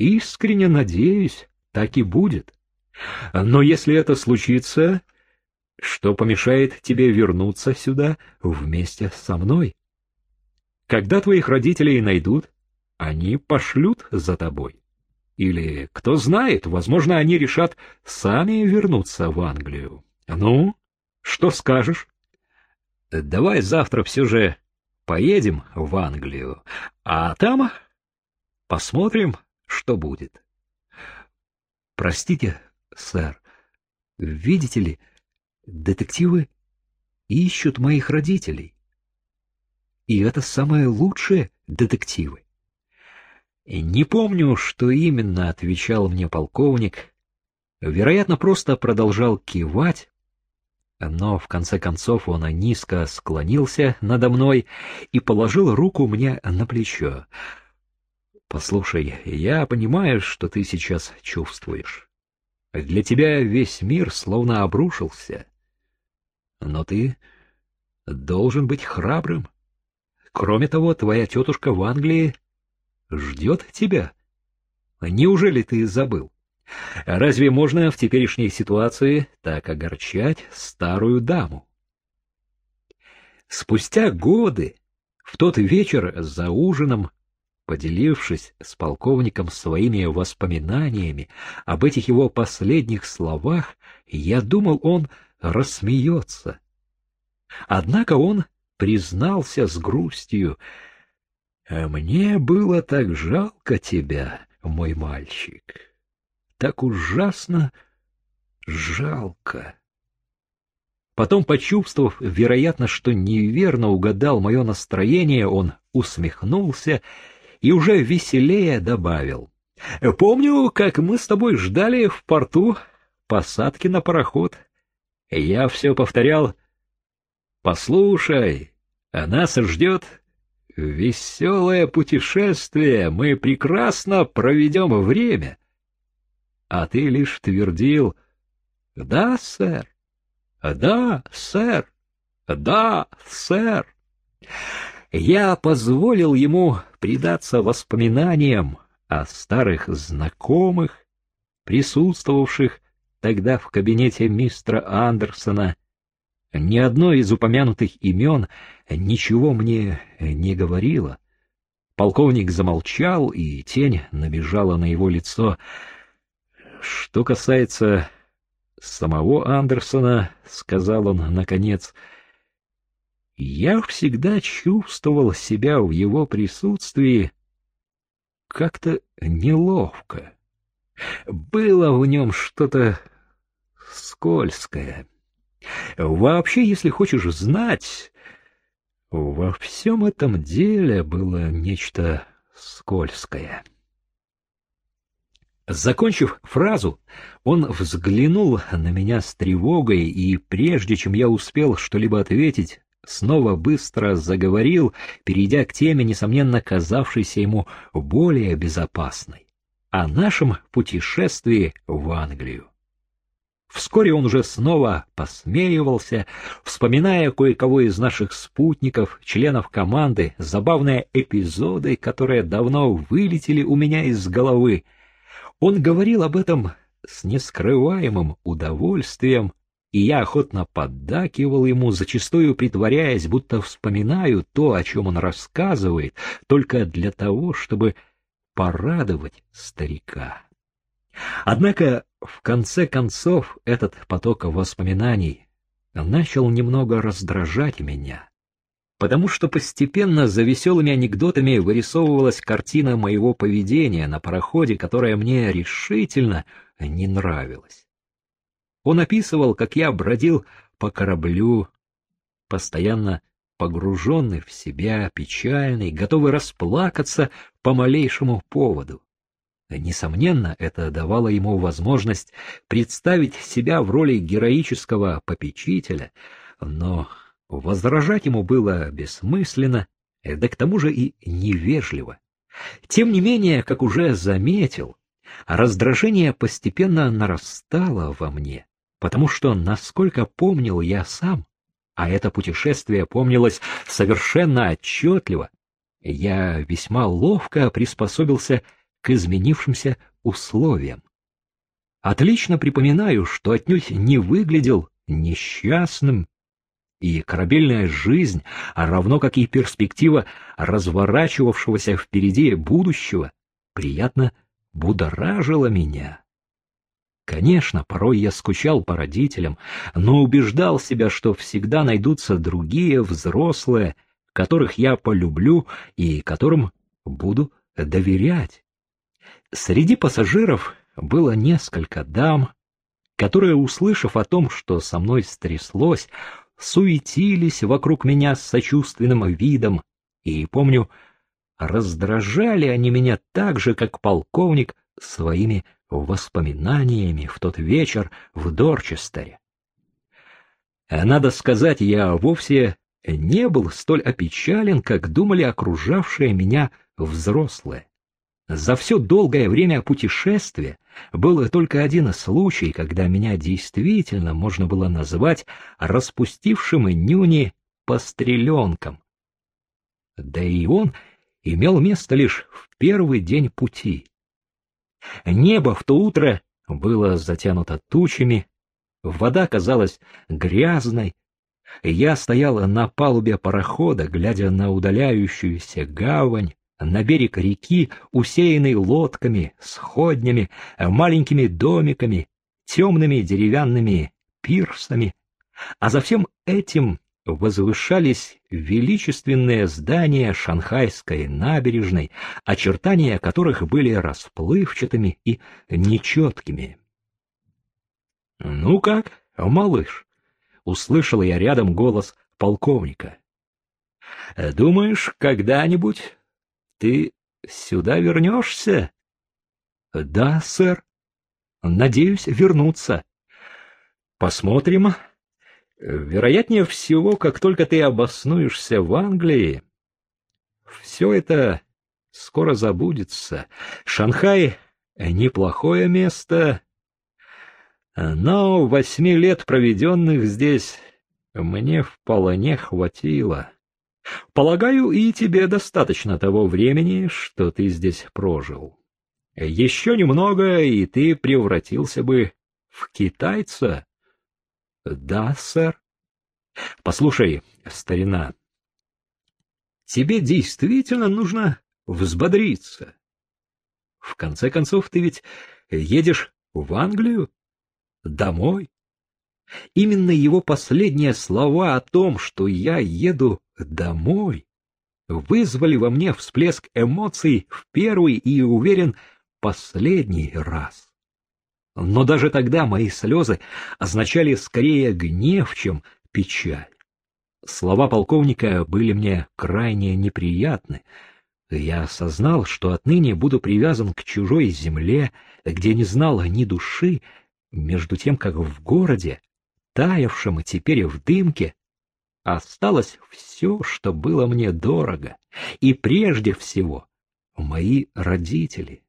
Искренне надеюсь, так и будет. Но если это случится, что помешает тебе вернуться сюда вместе со мной? Когда твоих родителей найдут, они пошлют за тобой. Или, кто знает, возможно, они решат сами вернуться в Англию. Ну, что скажешь? Давай завтра все же поедем в Англию, а там посмотрим, что будет. Простите, сэр, видите ли, детективы ищут моих родителей. И это самые лучшие детективы. Не помню, что именно отвечал мне полковник. Вероятно, просто продолжал кивать, но в конце концов он низко склонился надо мной и положил руку мне на плечо. Послушай, я понимаю, что ты сейчас чувствуешь. Для тебя весь мир словно обрушился. Но ты должен быть храбрым. Кроме того, твоя тетушка в Англии ждет тебя. Неужели ты забыл? Разве можно в теперешней ситуации так огорчать старую даму? Спустя годы, в тот вечер за ужином, поделившись с полковником своими воспоминаниями об этих его последних словах, я думал, он рассмеется. Однако он признался с грустью, «Мне было так жалко тебя, мой мальчик, так ужасно жалко». Потом, почувствовав, вероятно, что неверно угадал мое настроение, он усмехнулся и уже веселее добавил. «Помню, как мы с тобой ждали в порту посадки на пароход. Я все повторял. Послушай, нас ждет веселое путешествие, мы прекрасно проведем время. А ты лишь твердил «Да, сэр, да, сэр, да, сэр». Я позволил ему предаться воспоминаниям о старых знакомых, присутствовавших тогда в кабинете мистера Андерсона. Ни одно из упомянутых имен ничего мне не говорило. Полковник замолчал, и тень набежала на его лицо. Что касается самого Андерсона, — сказал он наконец, — я всегда чувствовал себя в его присутствии как-то неловко. Было в нем что-то скользкое. Вообще, если хочешь знать, во всем этом деле было нечто скользкое. Закончив фразу, он взглянул на меня с тревогой, и прежде чем я успел что-либо ответить, снова быстро заговорил, перейдя к теме, несомненно казавшейся ему более безопасной, о нашем путешествии в Англию. Вскоре он уже снова посмеивался, вспоминая кое-кого из наших спутников, членов команды, забавные эпизоды, которые давно вылетели у меня из головы. Он говорил об этом с нескрываемым удовольствием, и я охотно поддакивал ему, зачастую притворяясь, будто вспоминаю то, о чем он рассказывает, только для того, чтобы порадовать старика. Однако, в конце концов, этот поток воспоминаний начал немного раздражать меня, потому что постепенно за веселыми анекдотами вырисовывалась картина моего поведения на пароходе, которая мне решительно не нравилась. Он описывал, как я бродил по кораблю, постоянно погруженный в себя, печальный, готовый расплакаться по малейшему поводу. Несомненно, это давало ему возможность представить себя в роли героического попечителя, но возражать ему было бессмысленно, да к тому же и невежливо. Тем не менее, как уже заметил, раздражение постепенно нарастало во мне потому что, насколько помнил я сам, а это путешествие помнилось совершенно отчетливо, я весьма ловко приспособился к изменившимся условиям. Отлично припоминаю, что отнюдь не выглядел несчастным, и корабельная жизнь, а равно как и перспектива разворачивавшегося впереди будущего, приятно будоражила меня. Конечно, порой я скучал по родителям, но убеждал себя, что всегда найдутся другие взрослые, которых я полюблю и которым буду доверять. Среди пассажиров было несколько дам, которые, услышав о том, что со мной стряслось, суетились вокруг меня с сочувственным видом, и, помню, раздражали они меня так же, как полковник своими воспоминаниями в тот вечер в Дорчестере. Надо сказать, я вовсе не был столь опечален, как думали окружавшие меня взрослые. За все долгое время путешествия был только один случай, когда меня действительно можно было назвать распустившим нюни постреленком. Да и он имел место лишь в первый день пути. Небо в то утро было затянуто тучами, вода казалась грязной. Я стоял на палубе парохода, глядя на удаляющуюся гавань, на берег реки, усеянный лодками, сходнями, маленькими домиками, темными деревянными пирсами, а за всем этим возвышались величественные здания Шанхайской набережной, очертания которых были расплывчатыми и нечеткими. — Ну как, малыш? — услышал я рядом голос полковника. — Думаешь, когда-нибудь ты сюда вернешься? — Да, сэр. Надеюсь вернуться. — Посмотрим. Вероятнее всего, как только ты обоснуешься в Англии, все это скоро забудется. Шанхай — неплохое место, но восьми лет, проведенных здесь, мне вполне хватило. Полагаю, и тебе достаточно того времени, что ты здесь прожил. Еще немного, и ты превратился бы в китайца. Да, сэр. Послушай, старина, тебе действительно нужно взбодриться. В конце концов, ты ведь едешь в Англию? Домой? Именно его последние слова о том, что я еду домой, вызвали во мне всплеск эмоций в первый и, уверен, последний раз. Но даже тогда мои слезы означали скорее гнев, чем печаль. Слова полковника были мне крайне неприятны. Я осознал, что отныне буду привязан к чужой земле, где не знал ни души, между тем, как в городе таявшем теперь в дымке, осталось все, что было мне дорого, и прежде всего мои родители.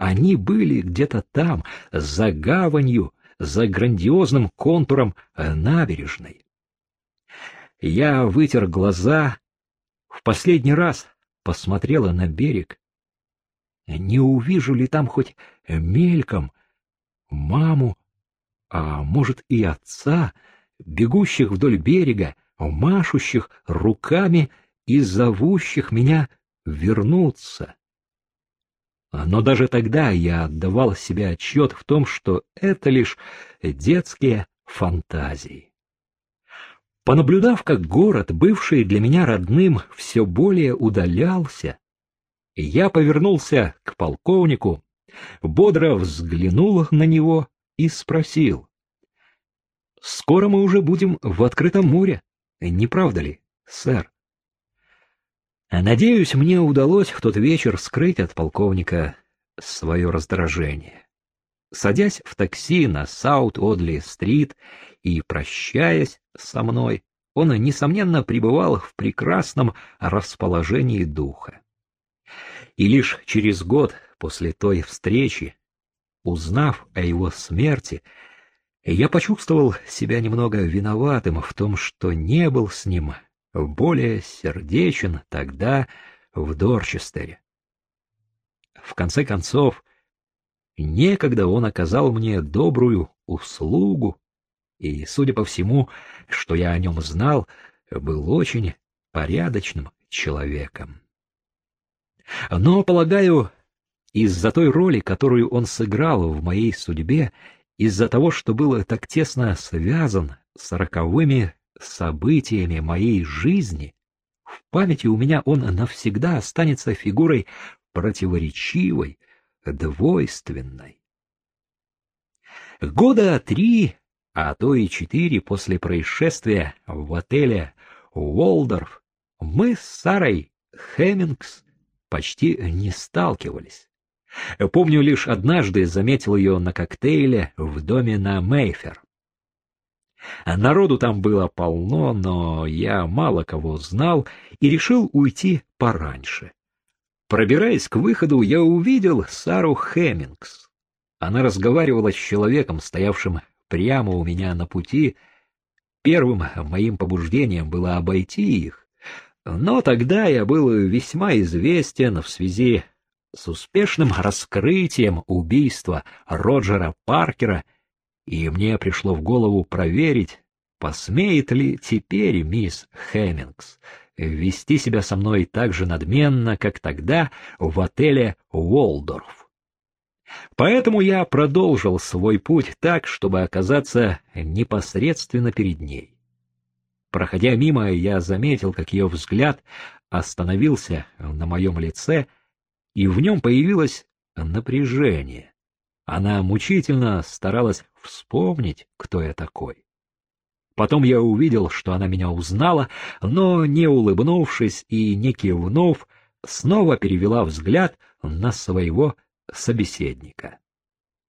Они были где-то там, за гаванью, за грандиозным контуром набережной. Я вытер глаза, в последний раз посмотрела на берег. Не увижу ли там хоть мельком маму а может и отца, бегущих вдоль берега, машущих руками и зовущих меня вернуться. Но даже тогда я отдавал себе отчет в том, что это лишь детские фантазии. Понаблюдав, как город, бывший для меня родным, все более удалялся, я повернулся к полковнику, бодро взглянул на него и спросил. — Скоро мы уже будем в открытом море, не правда ли, сэр? Надеюсь, мне удалось в тот вечер скрыть от полковника свое раздражение. Садясь в такси на Саут-Одли-стрит и прощаясь со мной, он, несомненно, пребывал в прекрасном расположении духа. И лишь через год после той встречи Узнав о его смерти, я почувствовал себя немного виноватым в том, что не был с ним более сердечен тогда в Дорчестере. В конце концов, некогда он оказал мне добрую услугу, и, судя по всему, что я о нем знал, был очень порядочным человеком. Но, полагаю, из-за той роли, которую он сыграл в моей судьбе, из-за того, что был так тесно связан с роковыми событиями моей жизни, в памяти у меня он навсегда останется фигурой противоречивой, двойственной. Года три, а то и четыре после происшествия в отеле Уолдорф мы с Сарой Хеммингс почти не сталкивались. Помню, лишь однажды заметил ее на коктейле в доме на Мейфер. Народу там было полно, но я мало кого знал и решил уйти пораньше. Пробираясь к выходу, я увидел Сару Хеммингс. Она разговаривала с человеком, стоявшим прямо у меня на пути. Первым моим побуждением было обойти их, но тогда я был весьма известен в связи с успешным раскрытием убийства Роджера Паркера, и мне пришло в голову проверить, посмеет ли теперь мисс Хеммингс вести себя со мной так же надменно, как тогда в отеле Уолдорф. Поэтому я продолжил свой путь так, чтобы оказаться непосредственно перед ней. Проходя мимо, я заметил, как ее взгляд остановился на моем лице, и в нем появилось напряжение. Она мучительно старалась вспомнить, кто я такой. Потом я увидел, что она меня узнала, но, не улыбнувшись и не кивнув, снова перевела взгляд на своего собеседника.